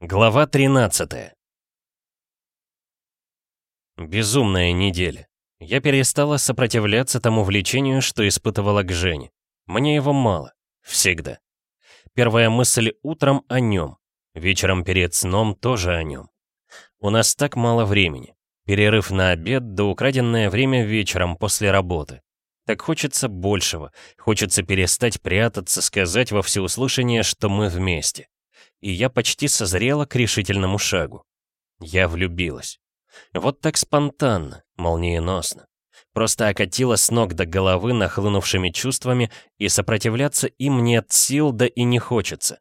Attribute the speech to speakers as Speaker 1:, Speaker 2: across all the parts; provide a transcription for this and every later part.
Speaker 1: Глава 13 Безумная неделя. Я перестала сопротивляться тому влечению, что испытывала к Жене. Мне его мало. Всегда. Первая мысль утром о нем. Вечером перед сном тоже о нем. У нас так мало времени. Перерыв на обед да украденное время вечером после работы. Так хочется большего. Хочется перестать прятаться, сказать во всеуслышание, что мы вместе. И я почти созрела к решительному шагу. Я влюбилась. Вот так спонтанно, молниеносно. Просто окатила с ног до головы нахлынувшими чувствами, и сопротивляться им нет сил, да и не хочется.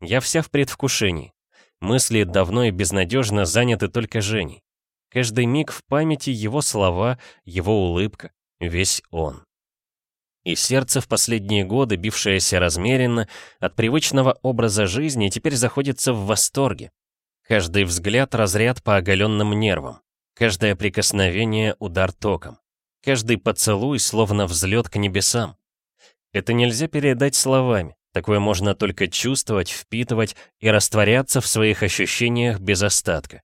Speaker 1: Я вся в предвкушении. Мысли давно и безнадежно заняты только Женей. Каждый миг в памяти его слова, его улыбка, весь он. И сердце в последние годы, бившееся размеренно, от привычного образа жизни, теперь заходится в восторге. Каждый взгляд — разряд по оголенным нервам. Каждое прикосновение — удар током. Каждый поцелуй — словно взлет к небесам. Это нельзя передать словами. Такое можно только чувствовать, впитывать и растворяться в своих ощущениях без остатка.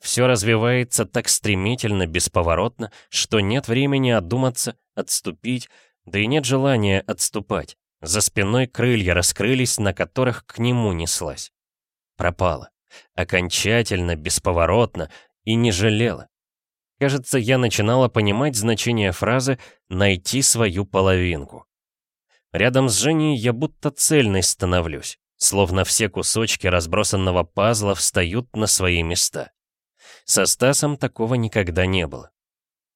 Speaker 1: Все развивается так стремительно, бесповоротно, что нет времени одуматься, отступить, да и нет желания отступать. За спиной крылья раскрылись, на которых к нему неслась. Пропала. Окончательно, бесповоротно и не жалела. Кажется, я начинала понимать значение фразы «найти свою половинку». Рядом с Женей я будто цельной становлюсь, словно все кусочки разбросанного пазла встают на свои места. Со Стасом такого никогда не было.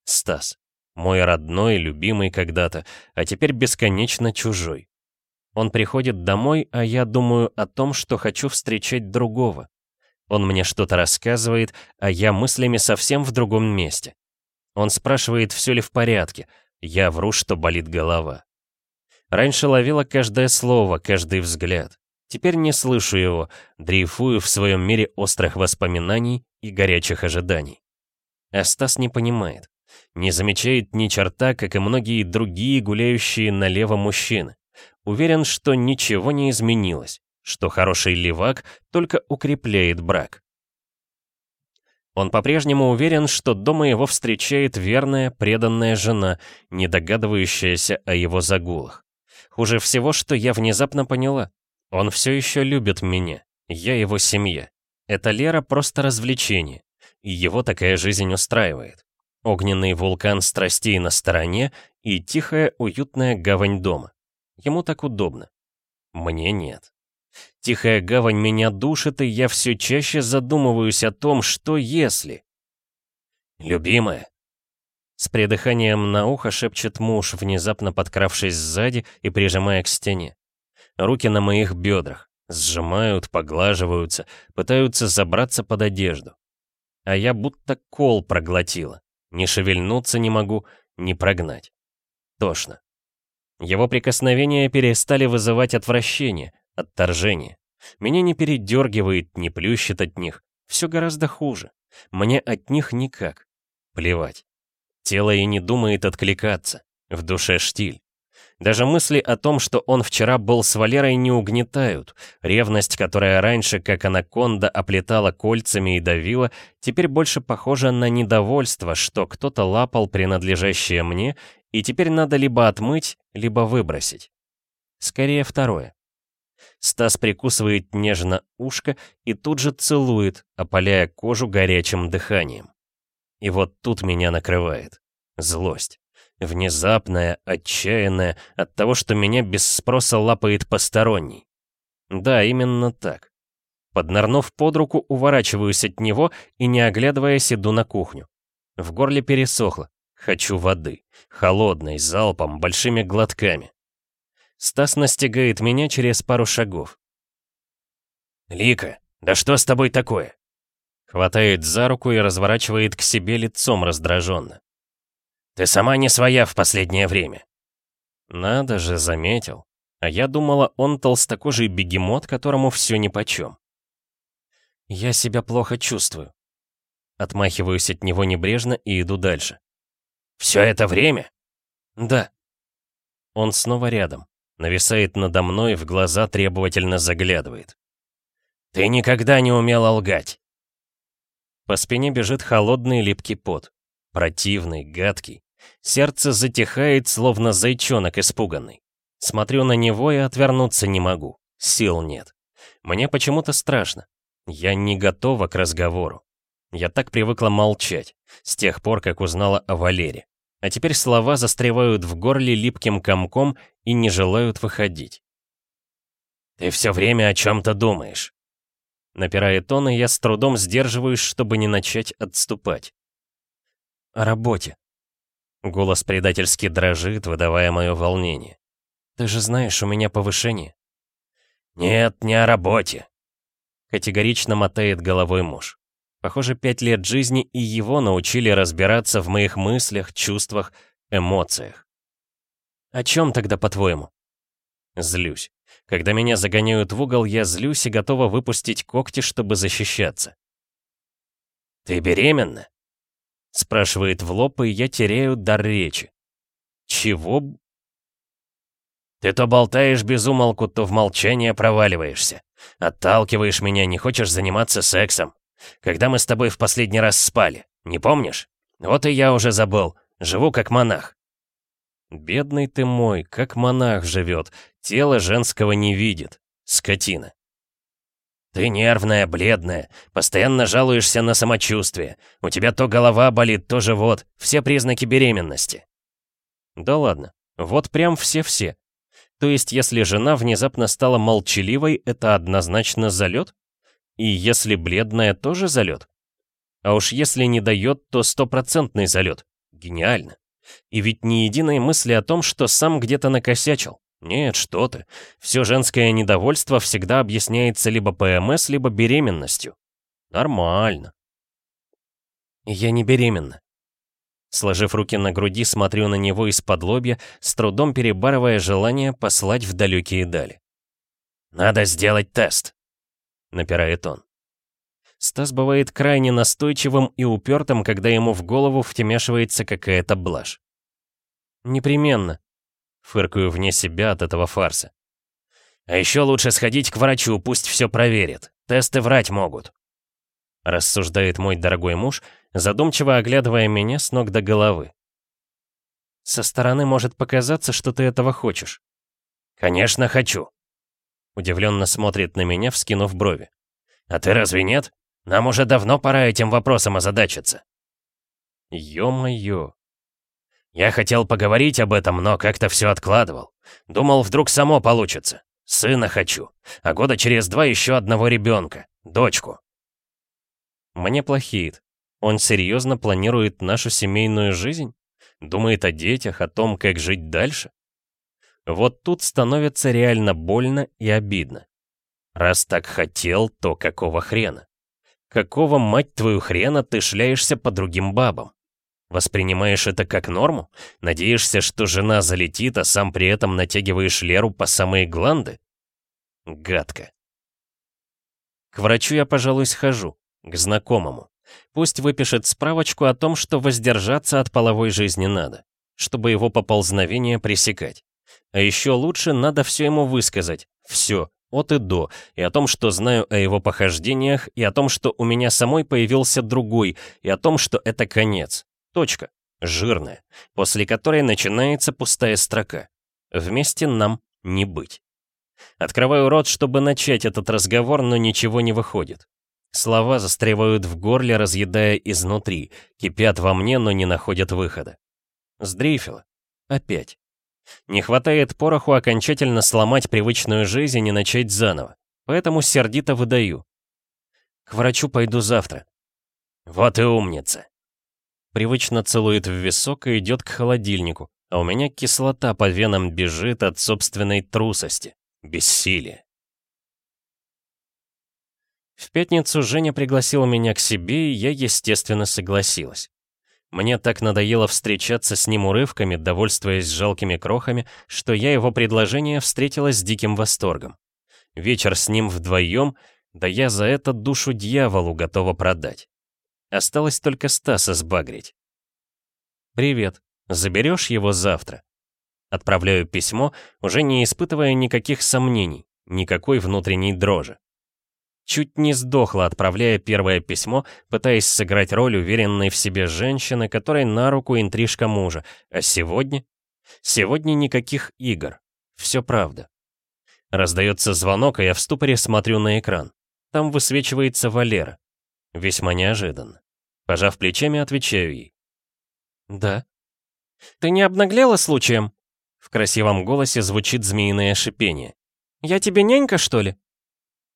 Speaker 1: Стас. Мой родной, любимый когда-то, а теперь бесконечно чужой. Он приходит домой, а я думаю о том, что хочу встречать другого. Он мне что-то рассказывает, а я мыслями совсем в другом месте. Он спрашивает, все ли в порядке. Я вру, что болит голова. Раньше ловила каждое слово, каждый взгляд. Теперь не слышу его, дрейфую в своем мире острых воспоминаний и горячих ожиданий. А Стас не понимает. Не замечает ни черта, как и многие другие гуляющие налево мужчины. Уверен, что ничего не изменилось что хороший левак только укрепляет брак. Он по-прежнему уверен, что дома его встречает верная, преданная жена, не догадывающаяся о его загулах. Хуже всего, что я внезапно поняла. Он все еще любит меня. Я его семья. Эта Лера просто развлечение. И его такая жизнь устраивает. Огненный вулкан страстей на стороне и тихая, уютная гавань дома. Ему так удобно. Мне нет. Тихая гавань меня душит, и я все чаще задумываюсь о том, что если... «Любимая!» С придыханием на ухо шепчет муж, внезапно подкравшись сзади и прижимая к стене. Руки на моих бедрах. Сжимают, поглаживаются, пытаются забраться под одежду. А я будто кол проглотила. Не шевельнуться не могу, не прогнать. Тошно. Его прикосновения перестали вызывать отвращение, Отторжение. Меня не передергивает, не плющит от них. Все гораздо хуже. Мне от них никак. Плевать. Тело и не думает откликаться. В душе штиль. Даже мысли о том, что он вчера был с Валерой, не угнетают. Ревность, которая раньше, как анаконда, оплетала кольцами и давила, теперь больше похожа на недовольство, что кто-то лапал принадлежащее мне, и теперь надо либо отмыть, либо выбросить. Скорее второе. Стас прикусывает нежно ушко и тут же целует, опаляя кожу горячим дыханием. И вот тут меня накрывает. Злость. Внезапная, отчаянная, от того, что меня без спроса лапает посторонний. Да, именно так. Поднырнув под руку, уворачиваюсь от него и, не оглядываясь, иду на кухню. В горле пересохло. Хочу воды. Холодной, залпом, большими глотками. Стас настигает меня через пару шагов. «Лика, да что с тобой такое?» Хватает за руку и разворачивает к себе лицом раздраженно. «Ты сама не своя в последнее время». Надо же, заметил. А я думала, он толстокожий бегемот, которому все нипочем. Я себя плохо чувствую. Отмахиваюсь от него небрежно и иду дальше. «Все это время?» «Да». Он снова рядом нависает надо мной, в глаза требовательно заглядывает. Ты никогда не умела лгать. По спине бежит холодный липкий пот. Противный, гадкий. Сердце затихает, словно зайчонок испуганный. Смотрю на него и отвернуться не могу. Сил нет. Мне почему-то страшно. Я не готова к разговору. Я так привыкла молчать, с тех пор, как узнала о Валере. А теперь слова застревают в горле липким комком и не желают выходить. «Ты все время о чем-то думаешь», Напирает он, я с трудом сдерживаюсь, чтобы не начать отступать. «О работе». Голос предательски дрожит, выдавая мое волнение. «Ты же знаешь, у меня повышение». «Нет, не о работе», — категорично мотает головой муж. Похоже, пять лет жизни и его научили разбираться в моих мыслях, чувствах, эмоциях. «О чем тогда, по-твоему?» Злюсь. Когда меня загоняют в угол, я злюсь и готова выпустить когти, чтобы защищаться. «Ты беременна?» Спрашивает в лоб, и я теряю дар речи. «Чего?» «Ты то болтаешь без умолку, то в молчание проваливаешься. Отталкиваешь меня, не хочешь заниматься сексом. Когда мы с тобой в последний раз спали, не помнишь? Вот и я уже забыл. Живу как монах. Бедный ты мой, как монах живет, тело женского не видит. Скотина. Ты нервная, бледная, постоянно жалуешься на самочувствие. У тебя то голова болит, то живот, все признаки беременности. Да ладно, вот прям все-все. То есть, если жена внезапно стала молчаливой, это однозначно залет? И если бледная, тоже залет? А уж если не дает, то стопроцентный залет. Гениально. И ведь ни единой мысли о том, что сам где-то накосячил. Нет, что ты. Все женское недовольство всегда объясняется либо ПМС, либо беременностью. Нормально. Я не беременна. Сложив руки на груди, смотрю на него из-под лобья, с трудом перебарывая желание послать в далекие дали. «Надо сделать тест», — напирает он. Стас бывает крайне настойчивым и упертым, когда ему в голову втемяшивается какая-то блажь. «Непременно», — фыркаю вне себя от этого фарса. «А еще лучше сходить к врачу, пусть все проверит. Тесты врать могут», — рассуждает мой дорогой муж, задумчиво оглядывая меня с ног до головы. «Со стороны может показаться, что ты этого хочешь». «Конечно хочу», — удивленно смотрит на меня, вскинув брови. «А ты разве нет?» Нам уже давно пора этим вопросом озадачиться. Ё-моё. Я хотел поговорить об этом, но как-то все откладывал. Думал, вдруг само получится. Сына хочу. А года через два еще одного ребенка. Дочку. Мне плохеет. Он серьезно планирует нашу семейную жизнь? Думает о детях, о том, как жить дальше? Вот тут становится реально больно и обидно. Раз так хотел, то какого хрена? Какого, мать твою, хрена ты шляешься по другим бабам? Воспринимаешь это как норму? Надеешься, что жена залетит, а сам при этом натягиваешь Леру по самые гланды? Гадко. К врачу я, пожалуй, схожу, к знакомому. Пусть выпишет справочку о том, что воздержаться от половой жизни надо, чтобы его поползновение пресекать. А еще лучше надо все ему высказать. Все, от и до, и о том, что знаю о его похождениях, и о том, что у меня самой появился другой, и о том, что это конец. Точка. Жирная, после которой начинается пустая строка. Вместе нам не быть. Открываю рот, чтобы начать этот разговор, но ничего не выходит. Слова застревают в горле, разъедая изнутри, кипят во мне, но не находят выхода. Сдрейфило. Опять. Не хватает пороху окончательно сломать привычную жизнь и начать заново. Поэтому сердито выдаю. К врачу пойду завтра. Вот и умница. Привычно целует в висок и идет к холодильнику, а у меня кислота по венам бежит от собственной трусости, бессилия. В пятницу Женя пригласила меня к себе, и я, естественно, согласилась. Мне так надоело встречаться с ним урывками, довольствуясь жалкими крохами, что я его предложение встретила с диким восторгом. Вечер с ним вдвоем, да я за это душу дьяволу готова продать. Осталось только Стаса сбагрить. «Привет. Заберешь его завтра?» Отправляю письмо, уже не испытывая никаких сомнений, никакой внутренней дрожи. Чуть не сдохла, отправляя первое письмо, пытаясь сыграть роль уверенной в себе женщины, которой на руку интрижка мужа. А сегодня? Сегодня никаких игр. Все правда. Раздается звонок, а я в ступоре смотрю на экран. Там высвечивается Валера. Весьма неожиданно. Пожав плечами, отвечаю ей. «Да». «Ты не обнаглела случаем?» В красивом голосе звучит змеиное шипение. «Я тебе нянька, что ли?»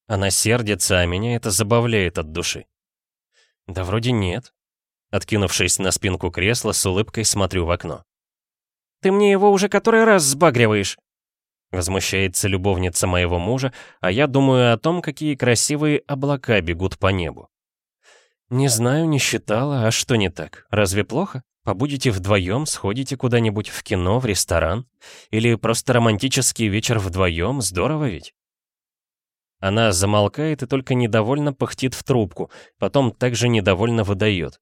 Speaker 1: Она сердится, а меня это забавляет от души. «Да вроде нет». Откинувшись на спинку кресла, с улыбкой смотрю в окно. «Ты мне его уже который раз сбагриваешь?» Возмущается любовница моего мужа, а я думаю о том, какие красивые облака бегут по небу. Не знаю, не считала, а что не так? Разве плохо? Побудете вдвоем, сходите куда-нибудь в кино, в ресторан? Или просто романтический вечер вдвоем, здорово ведь? Она замолкает и только недовольно пыхтит в трубку, потом также недовольно выдает.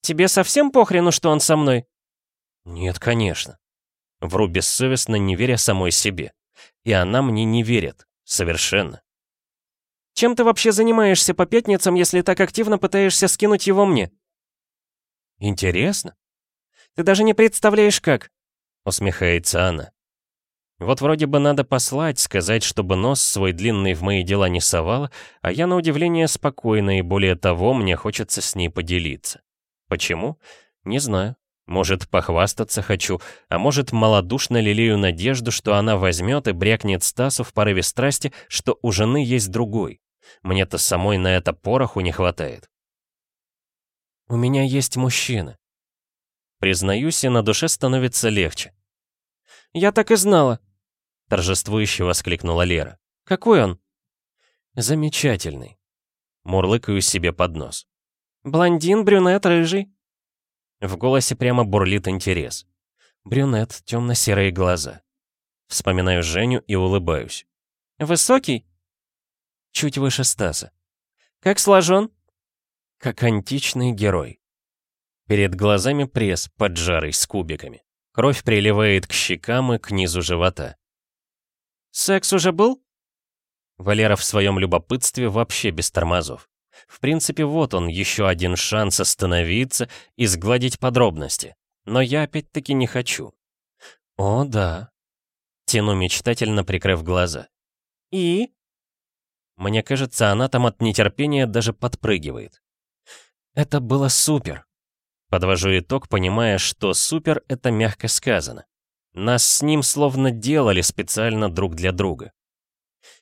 Speaker 1: «Тебе совсем похрену, что он со мной?» «Нет, конечно». Вру бессовестно, не веря самой себе. И она мне не верит. Совершенно. «Чем ты вообще занимаешься по пятницам, если так активно пытаешься скинуть его мне?» «Интересно?» «Ты даже не представляешь, как!» — усмехается она. Вот вроде бы надо послать, сказать, чтобы нос свой длинный в мои дела не совала, а я на удивление спокойна, и более того, мне хочется с ней поделиться. Почему? Не знаю. Может, похвастаться хочу, а может, малодушно лелею надежду, что она возьмет и брякнет Стасу в порыве страсти, что у жены есть другой. Мне-то самой на это пороху не хватает. У меня есть мужчина. Признаюсь, и на душе становится легче. «Я так и знала!» Торжествующе воскликнула Лера. «Какой он?» «Замечательный». Мурлыкаю себе под нос. «Блондин, брюнет, рыжий?» В голосе прямо бурлит интерес. Брюнет, темно-серые глаза. Вспоминаю Женю и улыбаюсь. «Высокий?» Чуть выше Стаса. «Как сложен?» как античный герой. Перед глазами пресс, поджарый, с кубиками. Кровь приливает к щекам и к низу живота. «Секс уже был?» Валера в своем любопытстве вообще без тормозов. В принципе, вот он, еще один шанс остановиться и сгладить подробности. Но я опять-таки не хочу. «О, да». Тяну мечтательно, прикрыв глаза. «И?» Мне кажется, она там от нетерпения даже подпрыгивает. Это было супер. Подвожу итог, понимая, что супер — это мягко сказано. Нас с ним словно делали специально друг для друга.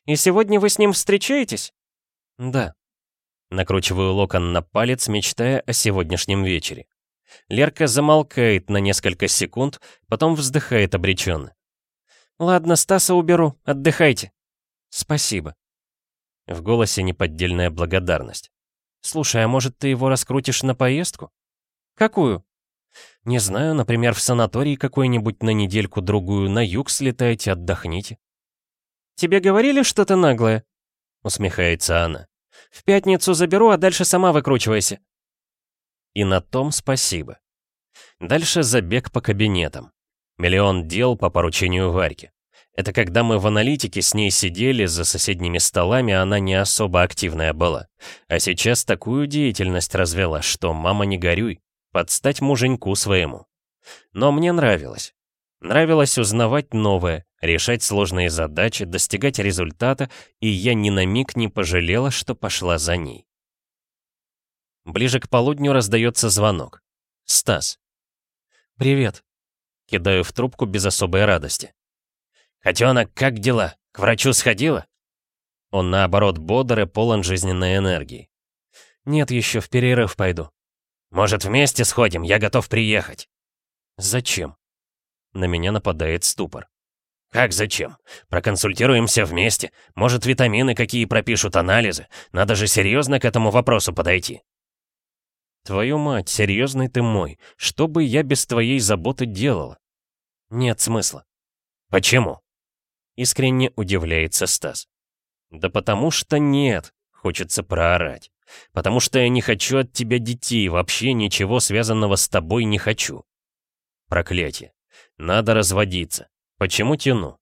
Speaker 1: «И сегодня вы с ним встречаетесь?» «Да». Накручиваю локон на палец, мечтая о сегодняшнем вечере. Лерка замолкает на несколько секунд, потом вздыхает обреченно. «Ладно, Стаса уберу, отдыхайте». «Спасибо». В голосе неподдельная благодарность. Слушай, а может ты его раскрутишь на поездку? Какую? Не знаю, например, в санаторий какой-нибудь на недельку-другую, на юг слетайте, отдохните. Тебе говорили что-то наглое? Усмехается она. В пятницу заберу, а дальше сама выкручивайся. И на том спасибо. Дальше забег по кабинетам. Миллион дел по поручению Варьки. Это когда мы в аналитике с ней сидели за соседними столами, она не особо активная была. А сейчас такую деятельность развела, что мама не горюй, подстать муженьку своему. Но мне нравилось. Нравилось узнавать новое, решать сложные задачи, достигать результата, и я ни на миг не пожалела, что пошла за ней. Ближе к полудню раздается звонок. Стас. «Привет». Кидаю в трубку без особой радости. «Котенок, как дела? К врачу сходила?» Он, наоборот, бодр и полон жизненной энергии. «Нет, еще в перерыв пойду». «Может, вместе сходим? Я готов приехать». «Зачем?» На меня нападает ступор. «Как зачем? Проконсультируемся вместе. Может, витамины какие пропишут, анализы. Надо же серьезно к этому вопросу подойти». «Твою мать, серьезный ты мой. Что бы я без твоей заботы делала?» «Нет смысла». «Почему?» Искренне удивляется Стас. Да потому что нет, хочется проорать. Потому что я не хочу от тебя детей, вообще ничего связанного с тобой не хочу. Проклятие. Надо разводиться. Почему тяну?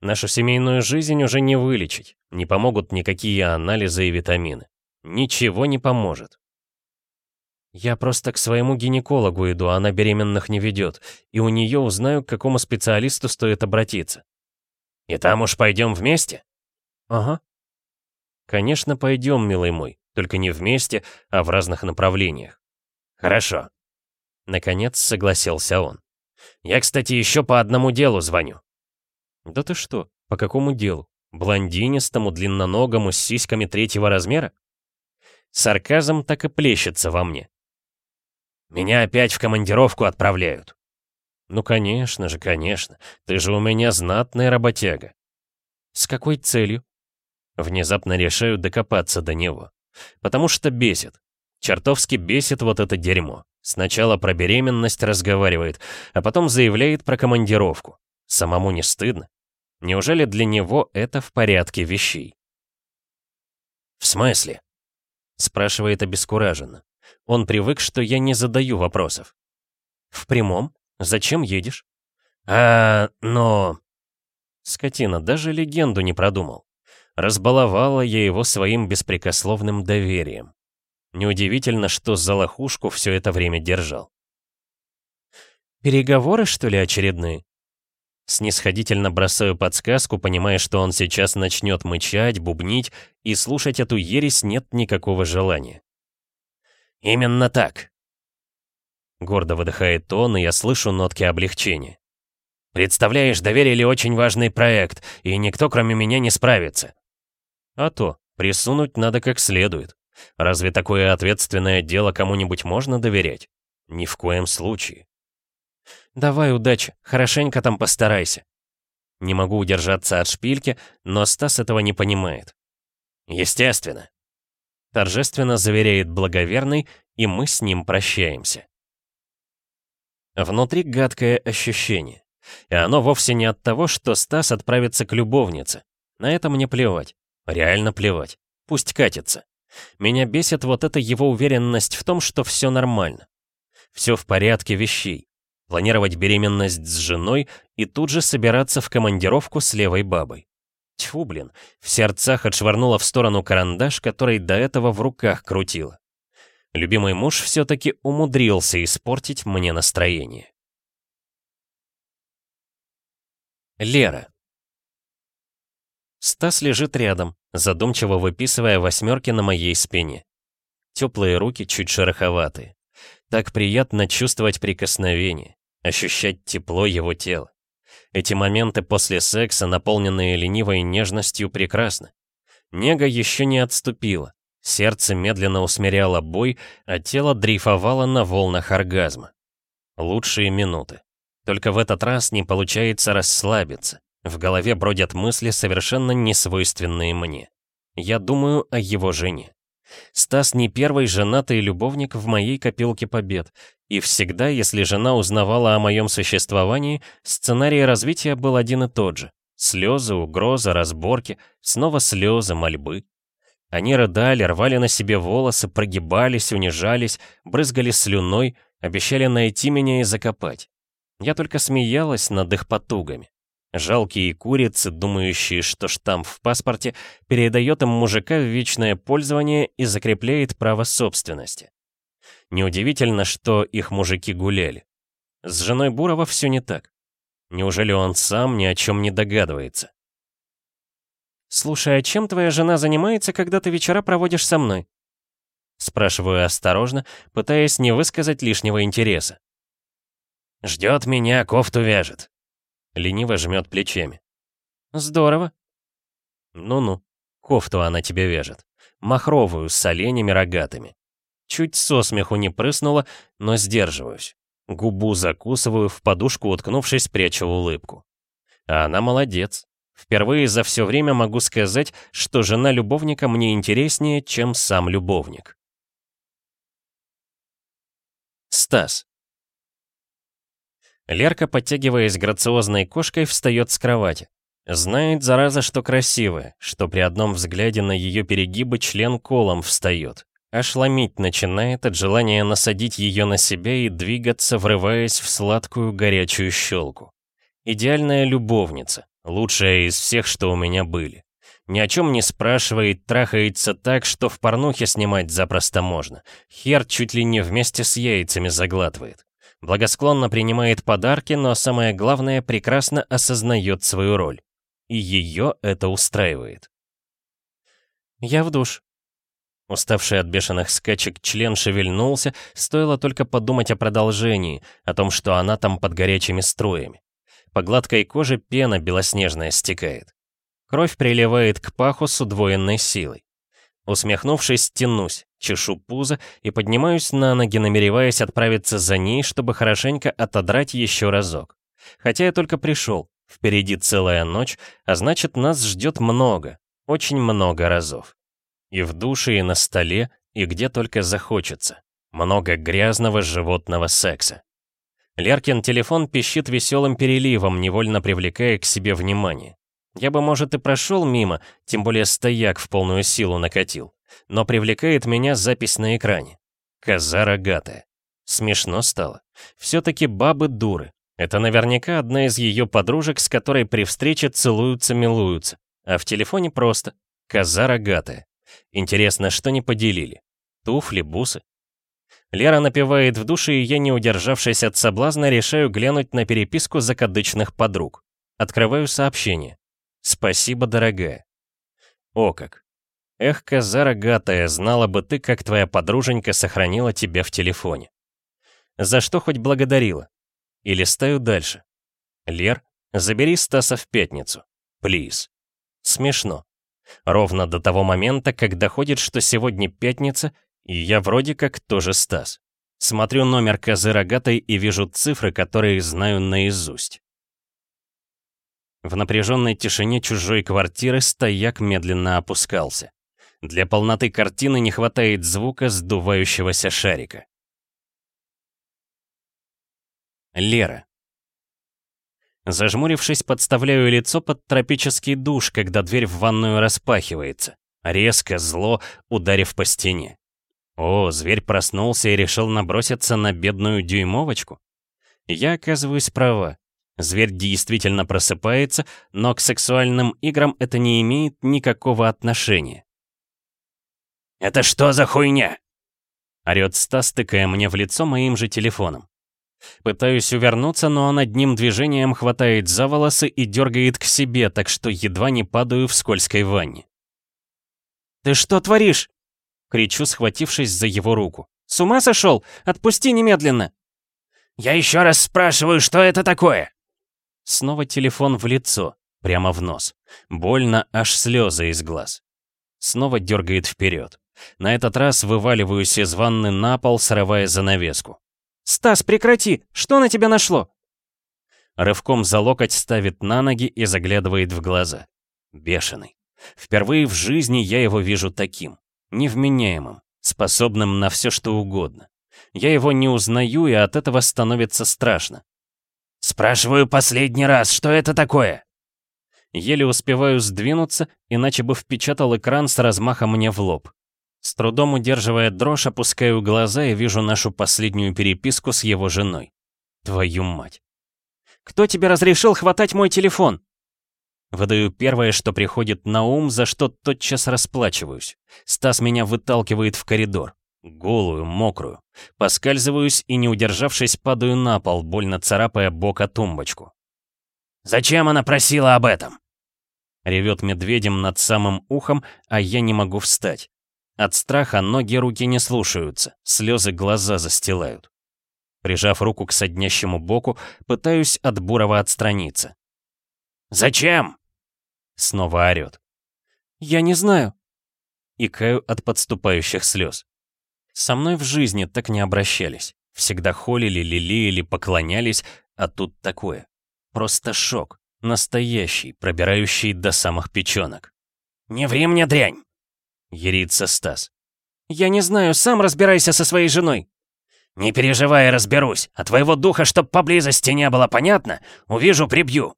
Speaker 1: Нашу семейную жизнь уже не вылечить, не помогут никакие анализы и витамины. Ничего не поможет. Я просто к своему гинекологу иду, она беременных не ведет, и у нее узнаю, к какому специалисту стоит обратиться. И там уж пойдем вместе? Ага. Конечно, пойдем, милый мой, только не вместе, а в разных направлениях. Хорошо. Наконец согласился он. Я, кстати, еще по одному делу звоню. Да ты что, по какому делу? Блондинистому, длинноногому, с сиськами третьего размера? Сарказм так и плещется во мне. Меня опять в командировку отправляют. Ну, конечно же, конечно. Ты же у меня знатная работяга. С какой целью? Внезапно решаю докопаться до него. Потому что бесит. Чертовски бесит вот это дерьмо. Сначала про беременность разговаривает, а потом заявляет про командировку. Самому не стыдно? Неужели для него это в порядке вещей? «В смысле?» — спрашивает обескураженно. Он привык, что я не задаю вопросов. «В прямом? Зачем едешь?» «А, но...» Скотина, даже легенду не продумал. Разбаловала я его своим беспрекословным доверием. Неудивительно, что за лохушку все это время держал. «Переговоры, что ли, очередные?» Снисходительно бросаю подсказку, понимая, что он сейчас начнет мычать, бубнить, и слушать эту ересь нет никакого желания. «Именно так!» Гордо выдыхает он, и я слышу нотки облегчения. «Представляешь, доверили очень важный проект, и никто кроме меня не справится». «А то, присунуть надо как следует. Разве такое ответственное дело кому-нибудь можно доверять? Ни в коем случае. «Давай, удачи, хорошенько там постарайся». Не могу удержаться от шпильки, но Стас этого не понимает. «Естественно», — торжественно заверяет благоверный, и мы с ним прощаемся. Внутри гадкое ощущение. И оно вовсе не от того, что Стас отправится к любовнице. На это мне плевать. Реально плевать. Пусть катится. Меня бесит вот эта его уверенность в том, что все нормально. Все в порядке вещей планировать беременность с женой и тут же собираться в командировку с левой бабой. Тьфу, блин, в сердцах отшвырнула в сторону карандаш, который до этого в руках крутила. Любимый муж все-таки умудрился испортить мне настроение. Лера. Стас лежит рядом, задумчиво выписывая восьмерки на моей спине. Теплые руки чуть шероховатые. Так приятно чувствовать прикосновение ощущать тепло его тела. Эти моменты после секса, наполненные ленивой нежностью, прекрасны. Нега еще не отступила. Сердце медленно усмиряло бой, а тело дрейфовало на волнах оргазма. Лучшие минуты. Только в этот раз не получается расслабиться. В голове бродят мысли, совершенно несвойственные мне. Я думаю о его жене. Стас не первый женатый любовник в моей копилке побед, и всегда, если жена узнавала о моем существовании, сценарий развития был один и тот же. Слезы, угрозы, разборки, снова слезы, мольбы. Они рыдали, рвали на себе волосы, прогибались, унижались, брызгали слюной, обещали найти меня и закопать. Я только смеялась над их потугами. Жалкие курицы, думающие, что штамп в паспорте передает им мужика в вечное пользование и закрепляет право собственности. Неудивительно, что их мужики гуляли. С женой Бурова все не так. Неужели он сам ни о чем не догадывается? «Слушай, а чем твоя жена занимается, когда ты вечера проводишь со мной?» Спрашиваю осторожно, пытаясь не высказать лишнего интереса. «Ждет меня, кофту вяжет», Лениво жмет плечами. Здорово. Ну-ну, кофту она тебе вяжет. Махровую, с оленями рогатыми. Чуть со смеху не прыснула, но сдерживаюсь. Губу закусываю, в подушку уткнувшись, прячу улыбку. А она молодец. Впервые за все время могу сказать, что жена любовника мне интереснее, чем сам любовник. Стас. Лерка, подтягиваясь грациозной кошкой, встает с кровати. Знает, зараза, что красивая, что при одном взгляде на ее перегибы член колом встает. Аж ломить начинает от желания насадить ее на себя и двигаться, врываясь в сладкую горячую щелку. Идеальная любовница, Лучшая из всех, что у меня были. Ни о чем не спрашивает, трахается так, что в порнухе снимать запросто можно. Хер чуть ли не вместе с яйцами заглатывает. Благосклонно принимает подарки, но самое главное, прекрасно осознает свою роль. И ее это устраивает. «Я в душ». Уставший от бешеных скачек член шевельнулся, стоило только подумать о продолжении, о том, что она там под горячими струями. По гладкой коже пена белоснежная стекает. Кровь приливает к паху с удвоенной силой. Усмехнувшись, тянусь, чешу пузо и поднимаюсь на ноги, намереваясь отправиться за ней, чтобы хорошенько отодрать еще разок. Хотя я только пришел, впереди целая ночь, а значит нас ждет много, очень много разов. И в душе, и на столе, и где только захочется. Много грязного животного секса. Леркин телефон пищит веселым переливом, невольно привлекая к себе внимание. Я бы, может, и прошел мимо, тем более стояк в полную силу накатил. Но привлекает меня запись на экране. Коза рогатая. Смешно стало. Все-таки бабы дуры. Это наверняка одна из ее подружек, с которой при встрече целуются-милуются. А в телефоне просто. Коза рогатая. Интересно, что не поделили? Туфли, бусы? Лера напевает в душе, и я, не удержавшись от соблазна, решаю глянуть на переписку закадычных подруг. Открываю сообщение. «Спасибо, дорогая». О как. Эх, коза рогатая, знала бы ты, как твоя подруженька сохранила тебя в телефоне. За что хоть благодарила? И листаю дальше. Лер, забери Стаса в пятницу. Плиз. Смешно. Ровно до того момента, как доходит, что сегодня пятница, и я вроде как тоже Стас. Смотрю номер козы рогатой и вижу цифры, которые знаю наизусть. В напряженной тишине чужой квартиры стояк медленно опускался. Для полноты картины не хватает звука сдувающегося шарика. Лера. Зажмурившись, подставляю лицо под тропический душ, когда дверь в ванную распахивается, резко, зло, ударив по стене. О, зверь проснулся и решил наброситься на бедную дюймовочку. Я оказываюсь права. Зверь действительно просыпается, но к сексуальным играм это не имеет никакого отношения. «Это что за хуйня?» Орёт Стас, тыкая мне в лицо моим же телефоном. Пытаюсь увернуться, но он одним движением хватает за волосы и дергает к себе, так что едва не падаю в скользкой ванне. «Ты что творишь?» — кричу, схватившись за его руку. «С ума сошел? Отпусти немедленно!» «Я еще раз спрашиваю, что это такое?» Снова телефон в лицо, прямо в нос. Больно, аж слезы из глаз. Снова дергает вперед. На этот раз вываливаюсь из ванны на пол, срывая занавеску. «Стас, прекрати! Что на тебя нашло?» Рывком за локоть ставит на ноги и заглядывает в глаза. Бешеный. Впервые в жизни я его вижу таким. Невменяемым, способным на все что угодно. Я его не узнаю, и от этого становится страшно. «Спрашиваю последний раз, что это такое?» Еле успеваю сдвинуться, иначе бы впечатал экран с размаха мне в лоб. С трудом удерживая дрожь, опускаю глаза и вижу нашу последнюю переписку с его женой. Твою мать. «Кто тебе разрешил хватать мой телефон?» Выдаю первое, что приходит на ум, за что тотчас расплачиваюсь. Стас меня выталкивает в коридор. Голую, мокрую. Поскальзываюсь и, не удержавшись, падаю на пол, больно царапая бок о тумбочку. «Зачем она просила об этом?» Ревет медведем над самым ухом, а я не могу встать. От страха ноги руки не слушаются, слезы глаза застилают. Прижав руку к соднящему боку, пытаюсь от Бурова отстраниться. «Зачем?» Снова орёт. «Я не знаю». Икаю от подступающих слез. Со мной в жизни так не обращались. Всегда холили, лелеяли, поклонялись, а тут такое. Просто шок. Настоящий, пробирающий до самых печенок. «Не ври мне дрянь!» Ерится Стас. «Я не знаю, сам разбирайся со своей женой». «Не переживай, разберусь. А твоего духа, чтоб поблизости не было, понятно? Увижу, прибью».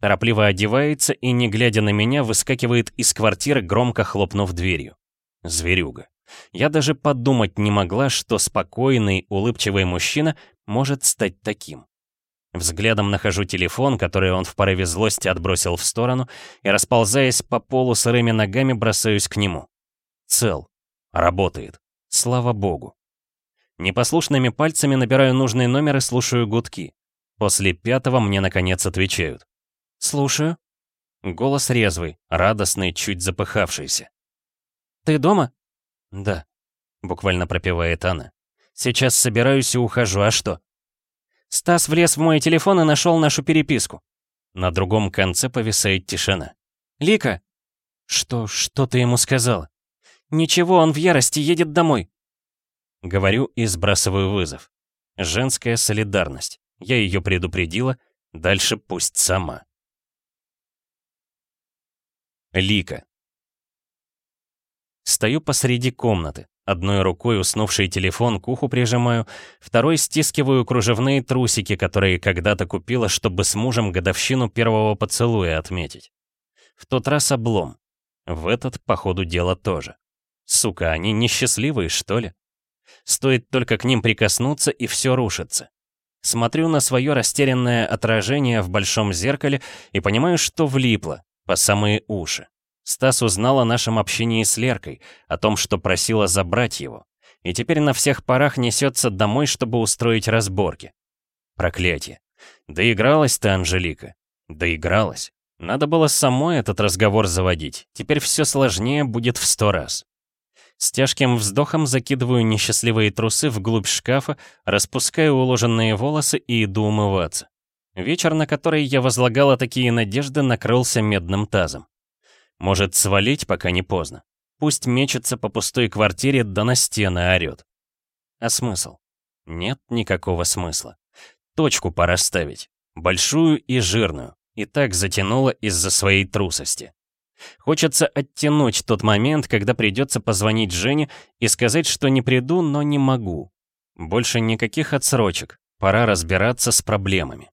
Speaker 1: Торопливо одевается и, не глядя на меня, выскакивает из квартиры, громко хлопнув дверью. Зверюга. Я даже подумать не могла, что спокойный, улыбчивый мужчина может стать таким. Взглядом нахожу телефон, который он в порыве злости отбросил в сторону, и, расползаясь по полу сырыми ногами, бросаюсь к нему. Цел. Работает. Слава богу. Непослушными пальцами набираю нужный номер и слушаю гудки. После пятого мне, наконец, отвечают. «Слушаю». Голос резвый, радостный, чуть запыхавшийся. «Ты дома?» «Да», — буквально пропевает она. «Сейчас собираюсь и ухожу, а что?» Стас влез в мой телефон и нашел нашу переписку. На другом конце повисает тишина. «Лика!» «Что, что ты ему сказала?» «Ничего, он в ярости, едет домой». Говорю и сбрасываю вызов. Женская солидарность. Я ее предупредила, дальше пусть сама. Лика. Стою посреди комнаты. Одной рукой уснувший телефон к уху прижимаю, второй стискиваю кружевные трусики, которые когда-то купила, чтобы с мужем годовщину первого поцелуя отметить. В тот раз облом. В этот, по ходу дела, тоже. Сука, они несчастливые, что ли? Стоит только к ним прикоснуться, и все рушится. Смотрю на свое растерянное отражение в большом зеркале и понимаю, что влипло, по самые уши. Стас узнал о нашем общении с Леркой, о том, что просила забрать его, и теперь на всех парах несется домой, чтобы устроить разборки. Проклятие. Доигралась-то Анжелика. Доигралась. Надо было самой этот разговор заводить. Теперь все сложнее будет в сто раз. С тяжким вздохом закидываю несчастливые трусы вглубь шкафа, распускаю уложенные волосы и иду умываться. Вечер, на который я возлагала такие надежды, накрылся медным тазом. Может свалить, пока не поздно. Пусть мечется по пустой квартире, да на стены орёт. А смысл? Нет никакого смысла. Точку пора ставить. Большую и жирную. И так затянула из-за своей трусости. Хочется оттянуть тот момент, когда придется позвонить Жене и сказать, что не приду, но не могу. Больше никаких отсрочек. Пора разбираться с проблемами.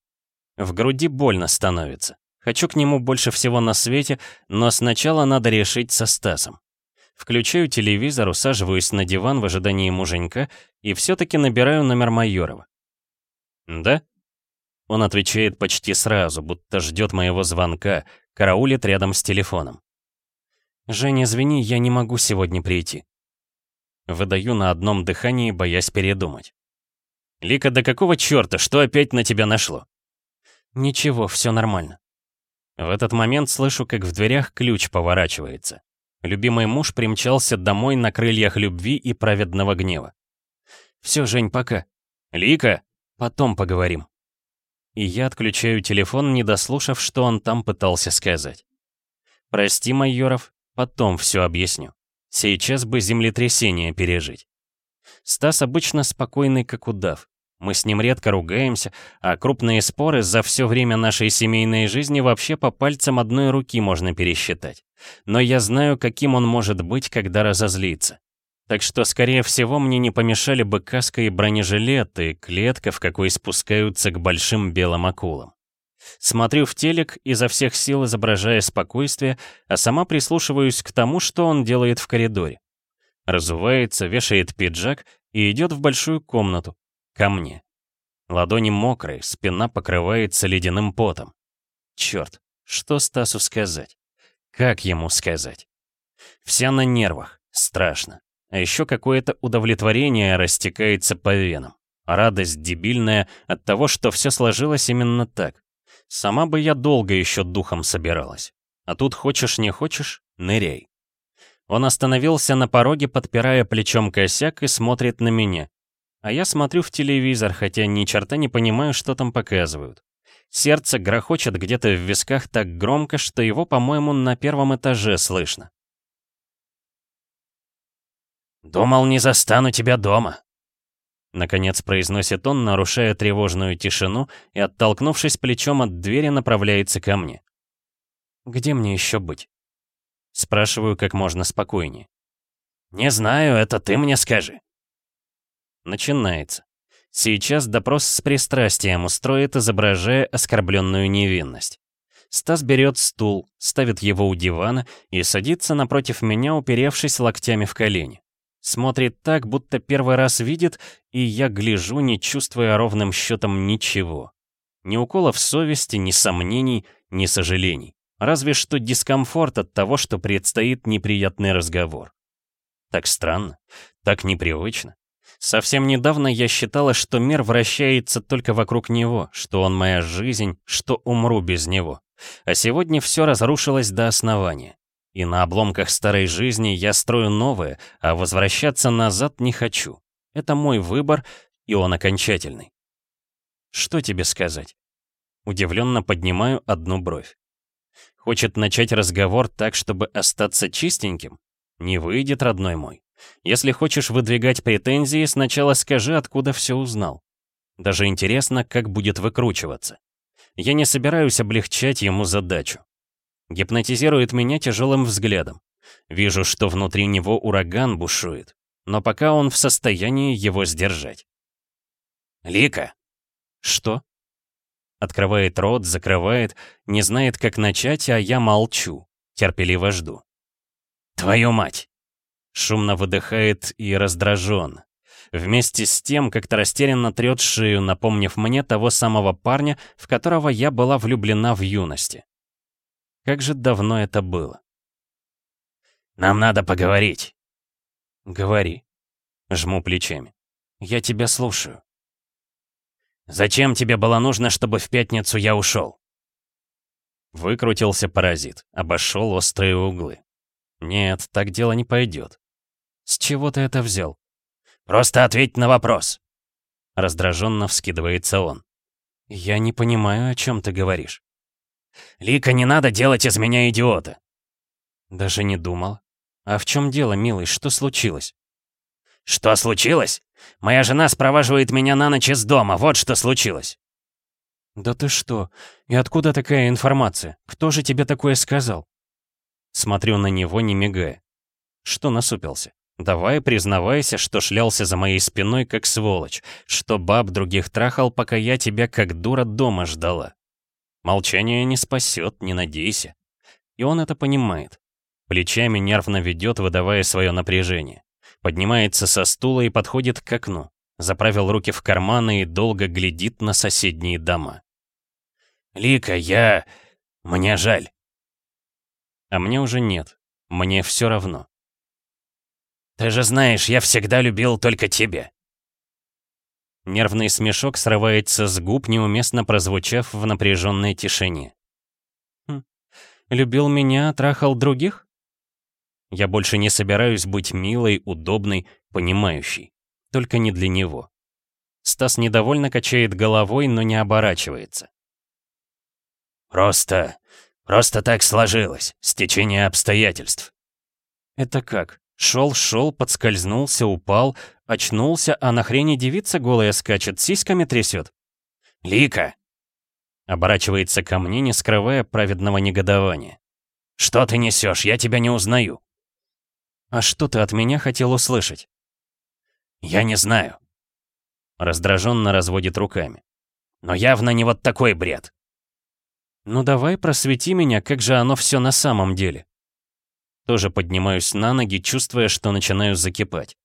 Speaker 1: В груди больно становится. Хочу к нему больше всего на свете, но сначала надо решить со Стасом. Включаю телевизор, усаживаюсь на диван в ожидании муженька и все-таки набираю номер Майорова. «Да?» Он отвечает почти сразу, будто ждет моего звонка, караулит рядом с телефоном. «Женя, извини, я не могу сегодня прийти». Выдаю на одном дыхании, боясь передумать. «Лика, да какого черта, что опять на тебя нашло?» «Ничего, все нормально». В этот момент слышу, как в дверях ключ поворачивается. Любимый муж примчался домой на крыльях любви и праведного гнева. «Все, Жень, пока». «Лика!» «Потом поговорим». И я отключаю телефон, не дослушав, что он там пытался сказать. «Прости, Майоров, потом все объясню. Сейчас бы землетрясение пережить». Стас обычно спокойный, как удав. Мы с ним редко ругаемся, а крупные споры за все время нашей семейной жизни вообще по пальцам одной руки можно пересчитать. Но я знаю, каким он может быть, когда разозлится. Так что, скорее всего, мне не помешали бы каска и бронежилет, и клетка, в какой спускаются к большим белым акулам. Смотрю в телек, изо всех сил изображая спокойствие, а сама прислушиваюсь к тому, что он делает в коридоре. Разувается, вешает пиджак и идет в большую комнату, Ко мне. Ладони мокрые, спина покрывается ледяным потом. Черт, что Стасу сказать? Как ему сказать? Вся на нервах, страшно. А еще какое-то удовлетворение растекается по венам. Радость дебильная от того, что все сложилось именно так. Сама бы я долго еще духом собиралась. А тут хочешь не хочешь, ныряй. Он остановился на пороге, подпирая плечом косяк и смотрит на меня. А я смотрю в телевизор, хотя ни черта не понимаю, что там показывают. Сердце грохочет где-то в висках так громко, что его, по-моему, на первом этаже слышно. «Думал, не застану тебя дома», — наконец произносит он, нарушая тревожную тишину и, оттолкнувшись плечом от двери, направляется ко мне. «Где мне еще быть?» Спрашиваю как можно спокойнее. «Не знаю, это ты мне скажи». Начинается. Сейчас допрос с пристрастием устроит, изображая оскорбленную невинность. Стас берет стул, ставит его у дивана и садится напротив меня, уперевшись локтями в колени. Смотрит так, будто первый раз видит, и я гляжу, не чувствуя ровным счетом ничего. Ни уколов совести, ни сомнений, ни сожалений. Разве что дискомфорт от того, что предстоит неприятный разговор. Так странно, так непривычно. Совсем недавно я считала, что мир вращается только вокруг него, что он моя жизнь, что умру без него. А сегодня все разрушилось до основания. И на обломках старой жизни я строю новое, а возвращаться назад не хочу. Это мой выбор, и он окончательный. Что тебе сказать? Удивленно поднимаю одну бровь. Хочет начать разговор так, чтобы остаться чистеньким? Не выйдет, родной мой. Если хочешь выдвигать претензии, сначала скажи, откуда все узнал. Даже интересно, как будет выкручиваться. Я не собираюсь облегчать ему задачу. Гипнотизирует меня тяжелым взглядом. Вижу, что внутри него ураган бушует, но пока он в состоянии его сдержать. «Лика!» «Что?» Открывает рот, закрывает, не знает, как начать, а я молчу, терпеливо жду. «Твою мать!» Шумно выдыхает и раздражен. Вместе с тем, как-то растерянно трет шею, напомнив мне того самого парня, в которого я была влюблена в юности. Как же давно это было. «Нам надо поговорить». «Говори». Жму плечами. «Я тебя слушаю». «Зачем тебе было нужно, чтобы в пятницу я ушел?» Выкрутился паразит, обошел острые углы. «Нет, так дело не пойдет. «С чего ты это взял?» «Просто ответь на вопрос!» Раздраженно вскидывается он. «Я не понимаю, о чем ты говоришь». «Лика, не надо делать из меня идиота!» «Даже не думал. А в чем дело, милый, что случилось?» «Что случилось? Моя жена спроваживает меня на ночь из дома, вот что случилось!» «Да ты что? И откуда такая информация? Кто же тебе такое сказал?» Смотрю на него, не мигая. Что насупился? Давай признавайся, что шлялся за моей спиной как сволочь, что баб других трахал, пока я тебя как дура дома ждала. Молчание не спасет, не надейся. И он это понимает. Плечами нервно ведет, выдавая свое напряжение. Поднимается со стула и подходит к окну. Заправил руки в карманы и долго глядит на соседние дома. «Лика, я... Мне жаль». А мне уже нет. Мне все равно. Ты же знаешь, я всегда любил только тебя. Нервный смешок срывается с губ, неуместно прозвучав в напряженной тишине. Хм. Любил меня, трахал других? Я больше не собираюсь быть милой, удобной, понимающей. Только не для него. Стас недовольно качает головой, но не оборачивается. «Просто... просто так сложилось, стечение обстоятельств». «Это как?» Шел-шел, подскользнулся, упал, очнулся, а на хрени девица голая скачет, сиськами трясет. «Лика!» Оборачивается ко мне, не скрывая праведного негодования. «Что ты несешь? Я тебя не узнаю!» «А что ты от меня хотел услышать?» «Я не знаю». Раздраженно разводит руками. «Но явно не вот такой бред». «Ну давай просвети меня, как же оно все на самом деле?» Тоже поднимаюсь на ноги, чувствуя, что начинаю закипать.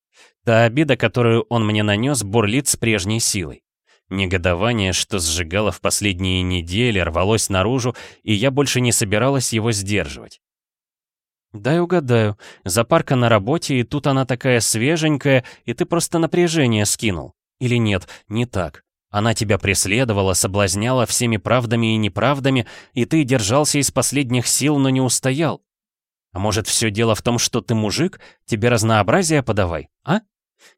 Speaker 1: Та обида, которую он мне нанес, бурлит с прежней силой. Негодование, что сжигало в последние недели, рвалось наружу, и я больше не собиралась его сдерживать. «Дай угадаю. Запарка на работе, и тут она такая свеженькая, и ты просто напряжение скинул. Или нет, не так. Она тебя преследовала, соблазняла всеми правдами и неправдами, и ты держался из последних сил, но не устоял. А может, все дело в том, что ты мужик, тебе разнообразие подавай, а?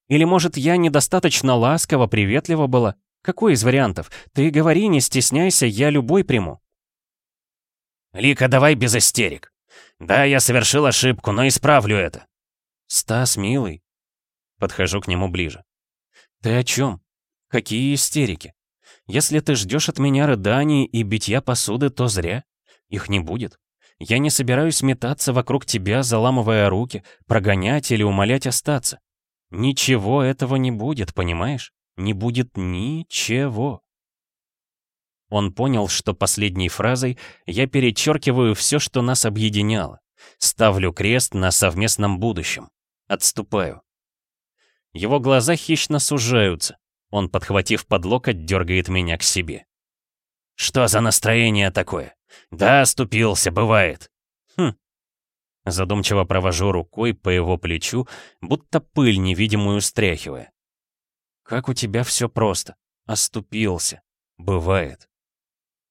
Speaker 1: Или, может, я недостаточно ласково, приветливо была? Какой из вариантов? Ты говори, не стесняйся, я любой приму. Лика, давай без истерик. Да, я совершил ошибку, но исправлю это. Стас, милый. Подхожу к нему ближе. Ты о чем? Какие истерики? Если ты ждешь от меня рыданий и битья посуды, то зря. Их не будет. Я не собираюсь метаться вокруг тебя, заламывая руки, прогонять или умолять остаться. Ничего этого не будет, понимаешь? Не будет ничего. Он понял, что последней фразой я перечеркиваю все, что нас объединяло. Ставлю крест на совместном будущем. Отступаю. Его глаза хищно сужаются. Он, подхватив под локоть, дергает меня к себе.
Speaker 2: Что за настроение такое? Да, оступился, бывает.
Speaker 1: Хм. Задумчиво провожу рукой по его плечу, будто пыль невидимую стряхивая. Как у тебя все просто. Оступился. Бывает.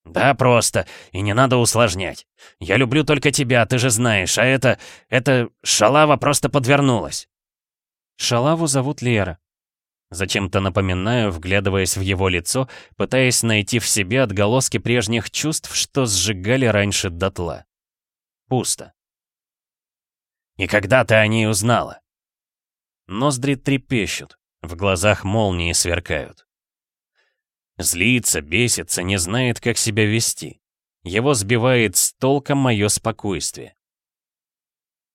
Speaker 2: Да, просто. И не надо усложнять. Я люблю только тебя, ты же знаешь, а это... это... шалава просто подвернулась.
Speaker 1: Шалаву зовут Лера. Зачем-то напоминаю, вглядываясь в его лицо, пытаясь найти в себе отголоски прежних чувств, что сжигали раньше дотла. Пусто.
Speaker 2: «И когда ты о ней узнала?»
Speaker 1: Ноздри трепещут, в глазах молнии сверкают. Злится, бесится, не знает, как себя вести. Его сбивает с толка мое спокойствие.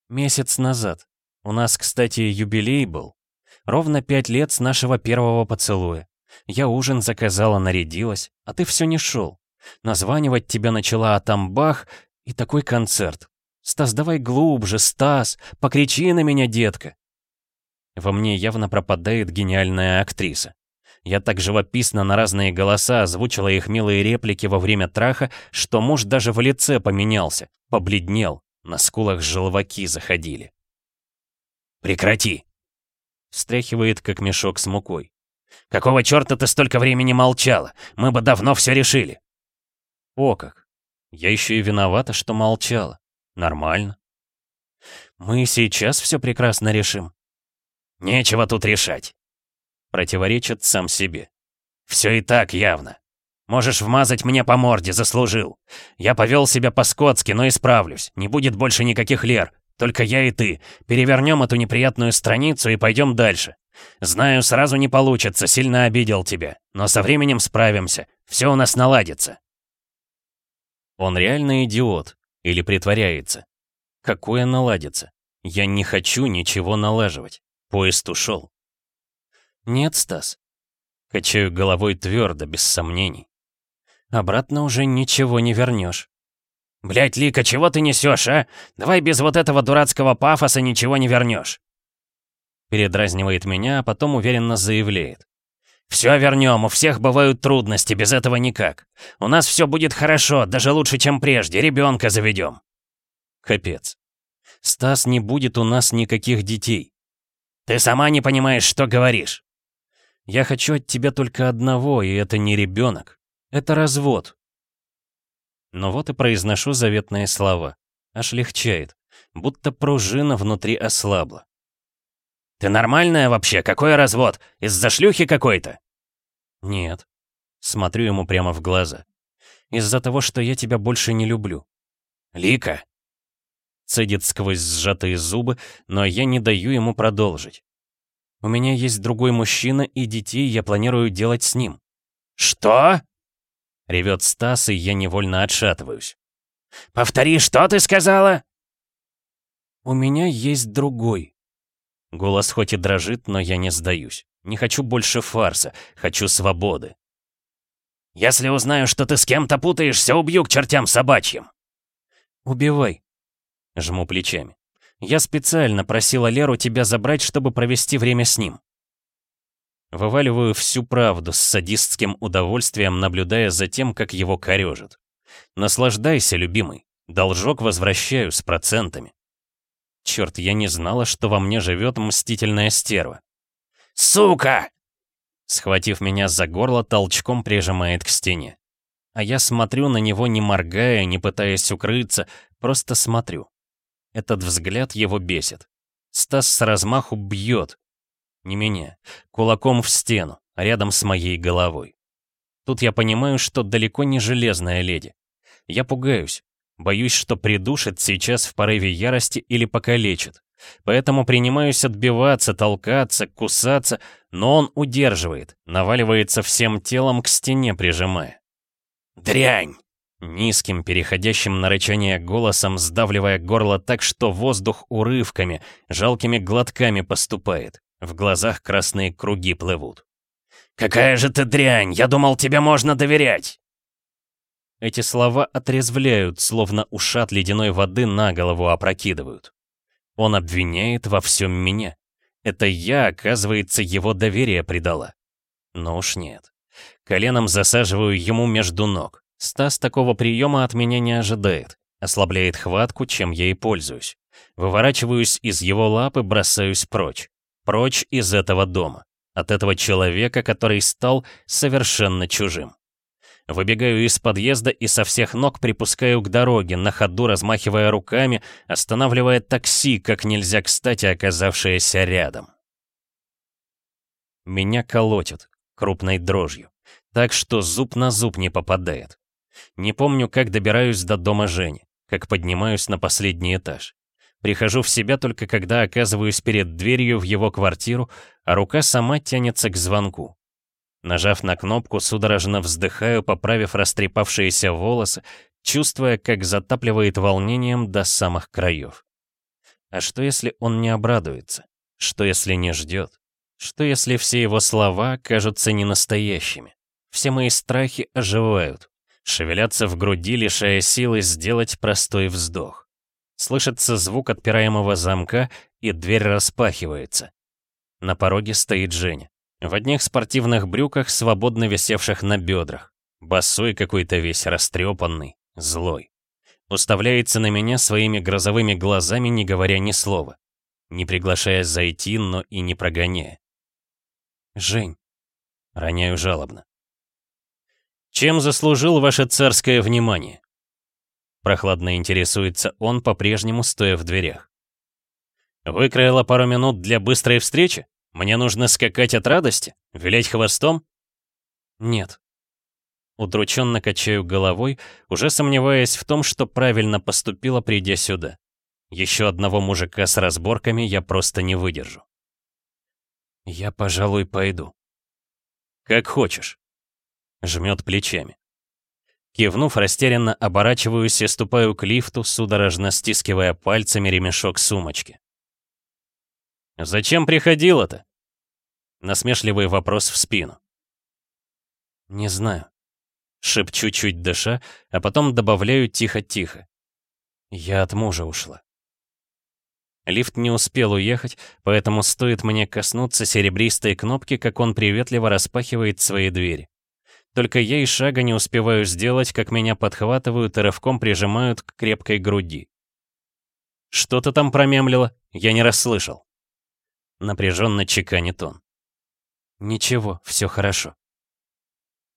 Speaker 1: Месяц назад. У нас, кстати, юбилей был. Ровно пять лет с нашего первого поцелуя. Я ужин заказала, нарядилась, а ты все не шел. Названивать тебя начала, а там бах, и такой концерт. Стас, давай глубже, Стас, покричи на меня, детка. Во мне явно пропадает гениальная актриса. Я так живописно на разные голоса озвучила их милые реплики во время траха, что муж даже в лице поменялся, побледнел, на скулах желваки заходили.
Speaker 2: «Прекрати!»
Speaker 1: Стряхивает, как мешок с мукой.
Speaker 2: «Какого черта ты столько времени молчала? Мы бы давно все решили!»
Speaker 1: «О как! Я еще и виновата, что молчала. Нормально. Мы сейчас все прекрасно решим».
Speaker 2: «Нечего тут решать!»
Speaker 1: Противоречит сам себе.
Speaker 2: «Все и так явно. Можешь вмазать мне по морде, заслужил. Я повел себя по-скотски, но исправлюсь. Не будет больше никаких лер. Только я и ты. Перевернем эту неприятную страницу и пойдем дальше. Знаю, сразу не получится, сильно обидел тебя. Но со временем справимся. Все у нас наладится.
Speaker 1: Он реально идиот. Или притворяется. Какое наладится? Я не хочу ничего налаживать. Поезд ушел. Нет, Стас. Качаю головой твердо, без сомнений. Обратно уже ничего не вернешь.
Speaker 2: «Блядь, Лика, чего ты несешь, а? Давай без вот этого дурацкого пафоса ничего не вернешь!»
Speaker 1: Передразнивает меня, а потом уверенно заявляет.
Speaker 2: «Все вернем, у всех бывают трудности, без этого никак. У нас все будет хорошо, даже лучше, чем прежде, ребенка заведем».
Speaker 1: Капец. Стас, не будет у нас никаких детей.
Speaker 2: Ты сама не понимаешь, что говоришь.
Speaker 1: Я хочу от тебя только одного, и это не ребенок. Это развод. Но вот и произношу заветные слова. Аж легчает. Будто пружина внутри ослабла.
Speaker 2: «Ты нормальная вообще? Какой развод? Из-за шлюхи какой-то?»
Speaker 1: «Нет». Смотрю ему прямо в глаза. «Из-за того, что я тебя больше не люблю».
Speaker 2: «Лика!»
Speaker 1: Цедит сквозь сжатые зубы, но я не даю ему продолжить. «У меня есть другой мужчина, и детей я планирую делать с ним».
Speaker 2: «Что?»
Speaker 1: Ревет Стас, и я невольно отшатываюсь.
Speaker 2: «Повтори, что ты сказала?»
Speaker 1: «У меня есть другой». Голос хоть и дрожит, но я не сдаюсь. Не хочу больше фарса, хочу свободы.
Speaker 2: «Если узнаю, что ты с кем-то путаешься, убью к чертям собачьим!»
Speaker 1: «Убивай!» Жму плечами. «Я специально просила Леру тебя забрать, чтобы провести время с ним». Вываливаю всю правду с садистским удовольствием, наблюдая за тем, как его корежит. Наслаждайся, любимый. Должок возвращаю с процентами. Черт, я не знала, что во мне живет мстительная стерва.
Speaker 2: «Сука!»
Speaker 1: Схватив меня за горло, толчком прижимает к стене. А я смотрю на него, не моргая, не пытаясь укрыться, просто смотрю. Этот взгляд его бесит. Стас с размаху бьет, не меня, кулаком в стену, рядом с моей головой. Тут я понимаю, что далеко не железная леди. Я пугаюсь, боюсь, что придушит сейчас в порыве ярости или покалечит. Поэтому принимаюсь отбиваться, толкаться, кусаться, но он удерживает, наваливается всем телом к стене, прижимая.
Speaker 2: «Дрянь!»
Speaker 1: Низким, переходящим на рычание голосом, сдавливая горло так, что воздух урывками, жалкими глотками поступает. В глазах красные круги плывут.
Speaker 2: «Какая же ты дрянь! Я думал, тебе можно доверять!»
Speaker 1: Эти слова отрезвляют, словно ушат ледяной воды на голову опрокидывают. Он обвиняет во всем меня. Это я, оказывается, его доверие предала. Но уж нет. Коленом засаживаю ему между ног. Стас такого приема от меня не ожидает, ослабляет хватку, чем я и пользуюсь. Выворачиваюсь из его лапы, бросаюсь прочь. Прочь из этого дома. От этого человека, который стал совершенно чужим. Выбегаю из подъезда и со всех ног припускаю к дороге, на ходу размахивая руками, останавливая такси, как нельзя кстати оказавшееся рядом. Меня колотит крупной дрожью, так что зуб на зуб не попадает. Не помню, как добираюсь до дома Жени, как поднимаюсь на последний этаж. Прихожу в себя только когда оказываюсь перед дверью в его квартиру, а рука сама тянется к звонку. Нажав на кнопку, судорожно вздыхаю, поправив растрепавшиеся волосы, чувствуя, как затапливает волнением до самых краев. А что если он не обрадуется? Что если не ждет? Что если все его слова кажутся ненастоящими? Все мои страхи оживают, шевелятся в груди, лишая силы сделать простой вздох. Слышится звук отпираемого замка, и дверь распахивается. На пороге стоит Женя. В одних спортивных брюках, свободно висевших на бедрах. Босой какой-то весь растрепанный, злой. Уставляется на меня своими грозовыми глазами, не говоря ни слова. Не приглашая зайти, но и не прогоняя. «Жень», — роняю жалобно. «Чем заслужил ваше царское внимание?» Прохладно интересуется он, по-прежнему стоя в дверях. «Выкроила пару минут для быстрой встречи?» Мне нужно скакать от радости? Вилять хвостом? Нет. Удрученно качаю головой, уже сомневаясь в том, что правильно поступила, придя сюда. Еще одного мужика с разборками я просто не выдержу. Я, пожалуй, пойду. Как хочешь. Жмет плечами. Кивнув, растерянно оборачиваюсь и ступаю к лифту, судорожно стискивая пальцами ремешок сумочки. «Зачем приходила-то?» Насмешливый вопрос в спину. «Не знаю». Шепчу чуть дыша, а потом добавляю тихо-тихо. Я от мужа ушла. Лифт не успел уехать, поэтому стоит мне коснуться серебристой кнопки, как он приветливо распахивает свои двери. Только я и шага не успеваю сделать, как меня подхватывают и рывком прижимают к крепкой груди. «Что-то там промямлило, я не расслышал». Напряженно чеканит он. «Ничего, все хорошо».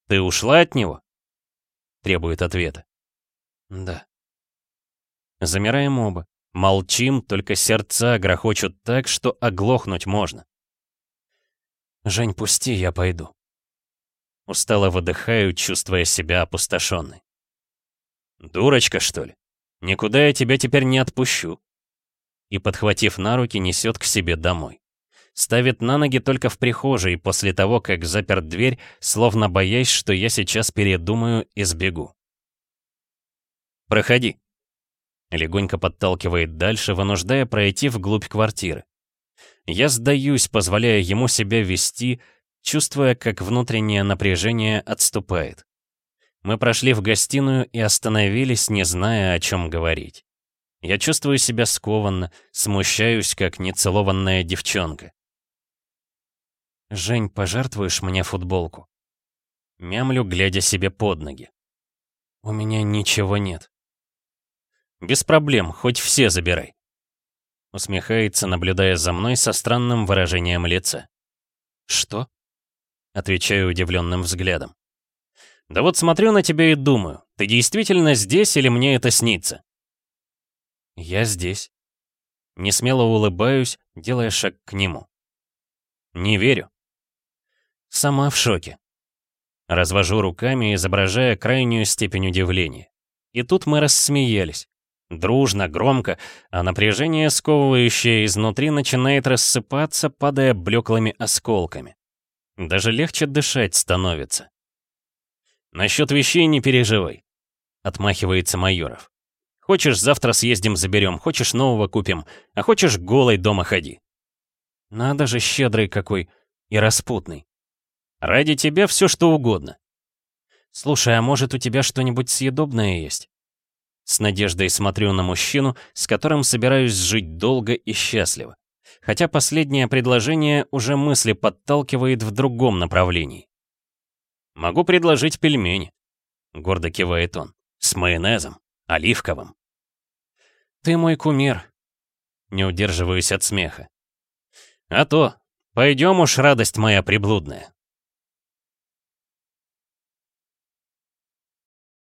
Speaker 1: «Ты ушла от него?» Требует ответа. «Да». Замираем оба. Молчим, только сердца грохочут так, что оглохнуть можно. «Жень, пусти, я пойду». Устало выдыхаю, чувствуя себя опустошенной. «Дурочка, что ли? Никуда я тебя теперь не отпущу». И, подхватив на руки, несет к себе домой ставит на ноги только в прихожей после того, как запер дверь, словно боясь, что я сейчас передумаю и сбегу. «Проходи», — легонько подталкивает дальше, вынуждая пройти вглубь квартиры. Я сдаюсь, позволяя ему себя вести, чувствуя, как внутреннее напряжение отступает. Мы прошли в гостиную и остановились, не зная, о чем говорить. Я чувствую себя скованно, смущаюсь, как нецелованная девчонка. «Жень, пожертвуешь мне футболку?» Мямлю, глядя себе под ноги. «У меня ничего нет». «Без проблем, хоть все забирай». Усмехается, наблюдая за мной со странным выражением лица. «Что?» Отвечаю удивленным взглядом. «Да вот смотрю на тебя и думаю, ты действительно здесь или мне это снится?» «Я здесь». Несмело улыбаюсь, делая шаг к нему. «Не верю». Сама в шоке. Развожу руками, изображая крайнюю степень удивления. И тут мы рассмеялись. Дружно, громко, а напряжение, сковывающее изнутри, начинает рассыпаться, падая блеклыми осколками. Даже легче дышать становится. «Насчет вещей не переживай», — отмахивается Майоров. «Хочешь, завтра съездим заберем, хочешь, нового купим, а хочешь, голой дома ходи». Надо же, щедрый какой и распутный. Ради тебя все что угодно. Слушай, а может у тебя что-нибудь съедобное есть? С надеждой смотрю на мужчину, с которым собираюсь жить долго и счастливо. Хотя последнее предложение уже мысли подталкивает в другом направлении. Могу предложить пельмени. — гордо кивает он. «С майонезом. Оливковым».
Speaker 2: «Ты мой кумир».
Speaker 1: Не удерживаюсь от смеха. «А то. Пойдем уж, радость моя приблудная.